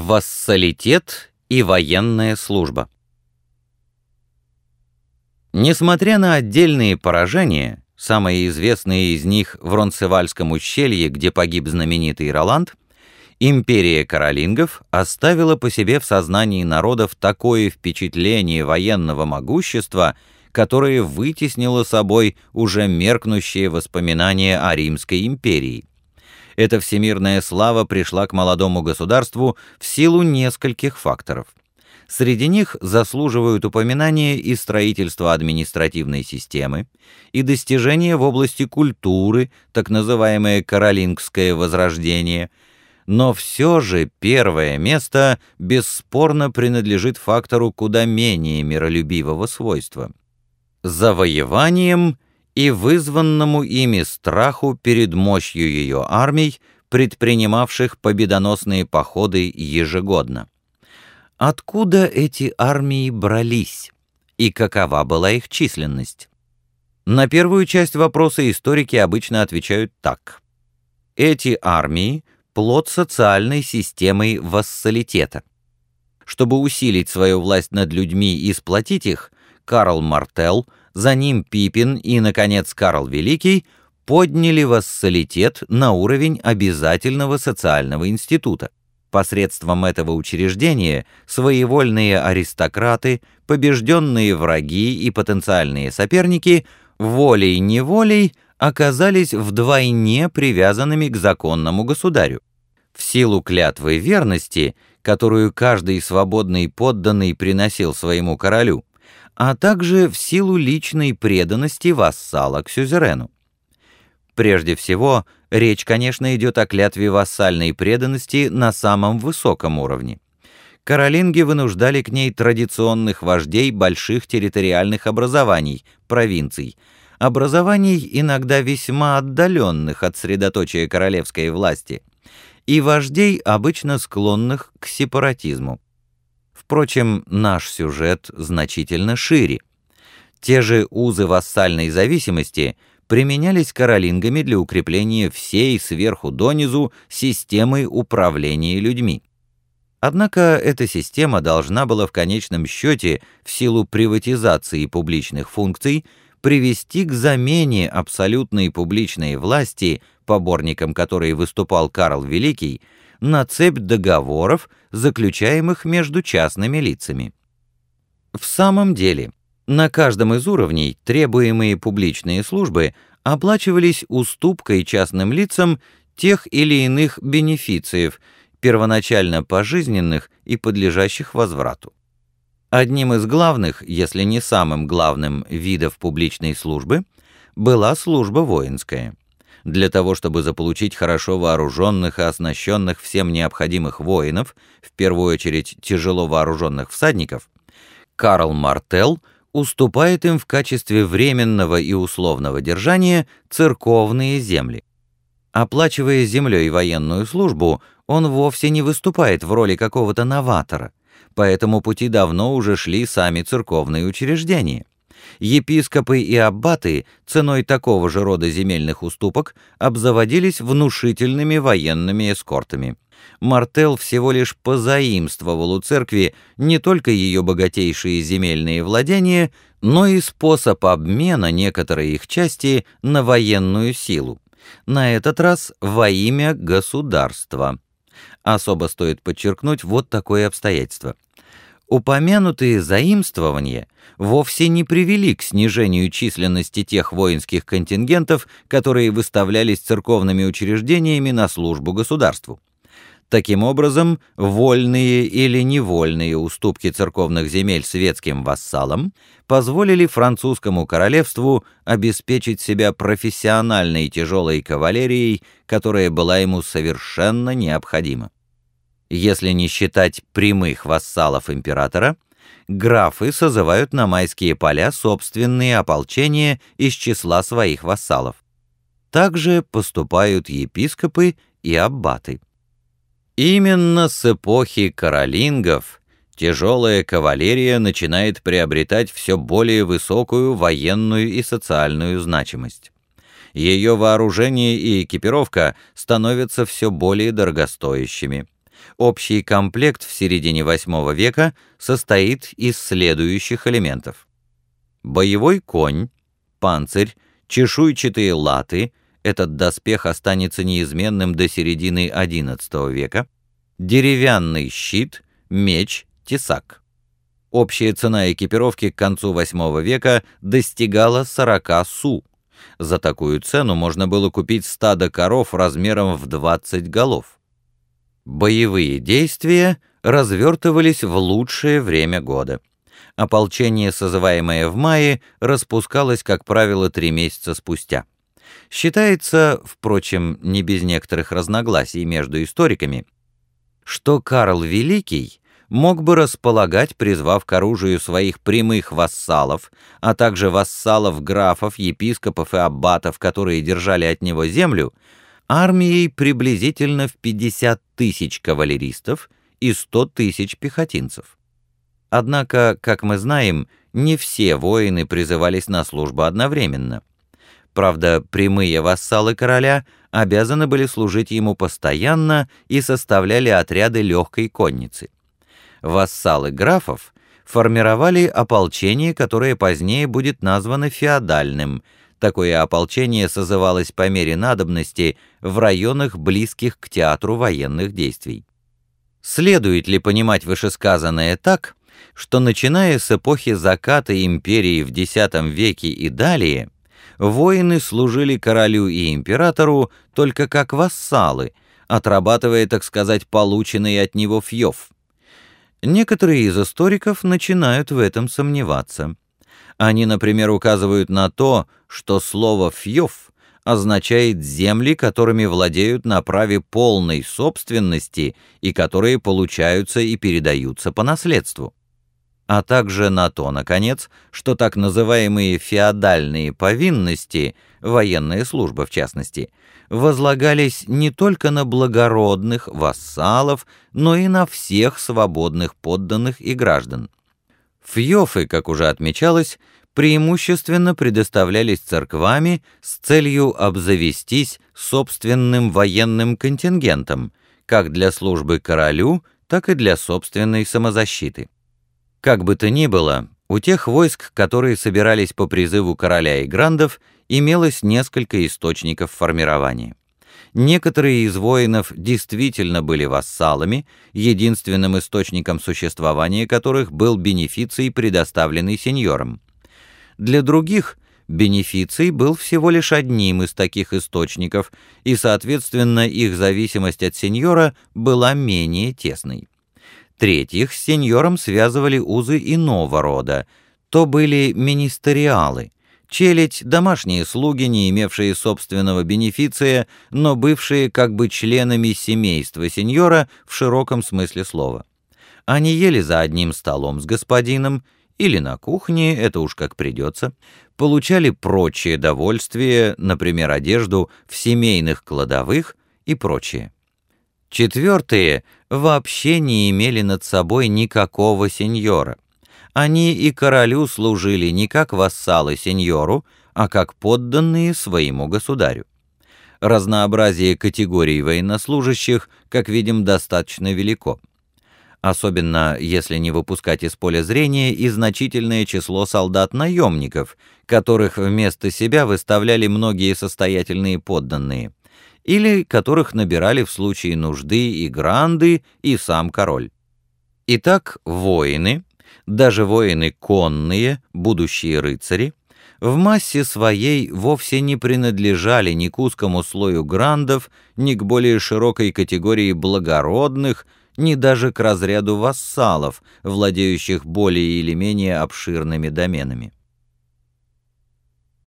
Вассалитет и военная служба Несмотря на отдельные поражения, самые известные из них в Ронцевальском ущелье, где погиб знаменитый Роланд, империя каролингов оставила по себе в сознании народов такое впечатление военного могущества, которое вытеснило собой уже меркнущие воспоминания о Римской империи. Эта всемирная слава пришла к молодому государству в силу нескольких факторов. Среди них заслуживают упоминания и строительство административной системы, и достижения в области культуры, так называемое «каролингское возрождение», но все же первое место бесспорно принадлежит фактору куда менее миролюбивого свойства. Завоеванием – и вызванному ими страху перед мощью ее армий, предпринимавших победоносные походы ежегодно. Откуда эти армии брались и какова была их численность? На первую часть вопроса историки обычно отвечают так. Эти армии – плод социальной системы вассалитета. Чтобы усилить свою власть над людьми и сплотить их, Карл Мартелл за ним Пипин и, наконец, Карл Великий подняли вассалитет на уровень обязательного социального института. Посредством этого учреждения своевольные аристократы, побежденные враги и потенциальные соперники волей-неволей оказались вдвойне привязанными к законному государю. В силу клятвы верности, которую каждый свободный подданный приносил своему королю, а также в силу личной преданности вассала к сюзерену. Прежде всего, речь, конечно, идет о клятве вассальной преданности на самом высоком уровне. Каролинги вынуждали к ней традиционных вождей больших территориальных образований, провинций, образований иногда весьма отдаленных от средоточия королевской власти, и вождей, обычно склонных к сепаратизму. Впрочем, наш сюжет значительно шире. Те же узы вассальной зависимости применялись каролингами для укрепления всей сверху донизу системы управления людьми. Однако эта система должна была в конечном счете, в силу приватизации публичных функций, привести к замене абсолютной публичной власти, поборником которой выступал Карл Великий, на цепь договоров, заключаемых между частными лицами. В самом деле, на каждом из уровней требуемые публичные службы оплачивались уступкой частным лицам тех или иных бенефициев, первоначально пожизненных и подлежащих возврату. Одним из главных, если не самым главным видов публичной службы была служба воинская для того, чтобы заполучить хорошо вооруженных и оснащенных всем необходимых воинов, в первую очередь тяжело вооруженных всадников, Карл Мартел уступает им в качестве временного и условного держания церковные земли. Оплачивая землей военную службу, он вовсе не выступает в роли какого-то новатора. По этому пути давно уже шли сами церковные учреждения. Епископы и аббаты ценой такого же рода земельных уступок обзаводились внушительными военными эскортами. Мартел всего лишь позаимствовал у церкви не только ее богатейшие земельные владения, но и способ обмена некоторой их части на военную силу. На этот раз во имя государства. Особо стоит подчеркнуть вот такое обстоятельство – Упомянутые заимствования вовсе не привели к снижению численности тех воинских контингентов, которые выставлялись церковными учреждениями на службу государству. Таким образом, вольные или невольные уступки церковных земель светским вассалам позволили французскому королевству обеспечить себя профессиональной тяжелой кавалерией, которая была ему совершенно необходима. Если не считать прямых вассалов императора, графы созывают на майские поля собственные ополчения из числа своих вассалов. Также поступают епископы и аббаты. Именно с эпохи каролингов тяжелая кавалерия начинает приобретать все более высокую военную и социальную значимость. Ее вооружение и экипировка становятся все более дорогостоящими – Общий комплект в середине VIII века состоит из следующих элементов. Боевой конь, панцирь, чешуйчатые латы, этот доспех останется неизменным до середины XI века, деревянный щит, меч, тесак. Общая цена экипировки к концу VIII века достигала 40 су. За такую цену можно было купить стадо коров размером в 20 голов. Боевые действия развертывались в лучшее время года. Ополчение, созываемое в мае, распускалось, как правило, три месяца спустя. Считается, впрочем, не без некоторых разногласий между историками, что Карл Великий мог бы располагать, призвав к оружию своих прямых вассалов, а также вассалов графов, епископов и аббатов, которые держали от него землю, армией приблизительно в 50 тысяч кавалеристов и 100 тысяч пехотинцев. Однако, как мы знаем, не все воины призывались на службу одновременно. Правда, прямые вассалы короля обязаны были служить ему постоянно и составляли отряды легкой конницы. Вассалы графов формировали ополчение, которое позднее будет названо феодальным – Такое ополчение созывалось по мере надобности в районах, близких к театру военных действий. Следует ли понимать вышесказанное так, что начиная с эпохи заката империи в X веке и далее, воины служили королю и императору только как вассалы, отрабатывая, так сказать, полученный от него фьев? Некоторые из историков начинают в этом сомневаться. Они, например, указывают на то, что слово «фьёв» означает земли, которыми владеют на праве полной собственности и которые получаются и передаются по наследству. А также на то, наконец, что так называемые феодальные повинности, военная служба в частности, возлагались не только на благородных вассалов, но и на всех свободных подданных и граждан. Фьёфы, как уже отмечалось, преимущественно предоставлялись церквами с целью обзавестись собственным военным контингентом, как для службы королю, так и для собственной самозащиты. Как бы то ни было, у тех войск, которые собирались по призыву короля и грандов, имелось несколько источников формирования. Некоторые из воинов действительно были вассалами, единственным источником существования которых был бенефиций, предоставленный сеньором. Для других бенефиций был всего лишь одним из таких источников, и, соответственно, их зависимость от сеньора была менее тесной. Третьих с сеньором связывали узы иного рода, то были министериалы, Челядь — домашние слуги, не имевшие собственного бенефиция, но бывшие как бы членами семейства сеньора в широком смысле слова. Они ели за одним столом с господином или на кухне, это уж как придется, получали прочие довольствия, например, одежду в семейных кладовых и прочее. Четвертые вообще не имели над собой никакого сеньора — они и королю служили не как вассалы сеньору, а как подданные своему государю. Разнообразие категорий военнослужащих, как видим, достаточно велико. Особенно если не выпускать из поля зрения и значительное число солдат-наемников, которых вместо себя выставляли многие состоятельные подданные, или которых набирали в случае нужды и гранды, и сам король. Итак, воины — даже воины конные, будущие рыцари, в массе своей вовсе не принадлежали ни к узкому слою грандов, ни к более широкой категории благородных, ни даже к разряду вассалов, владеющих более или менее обширными доменами.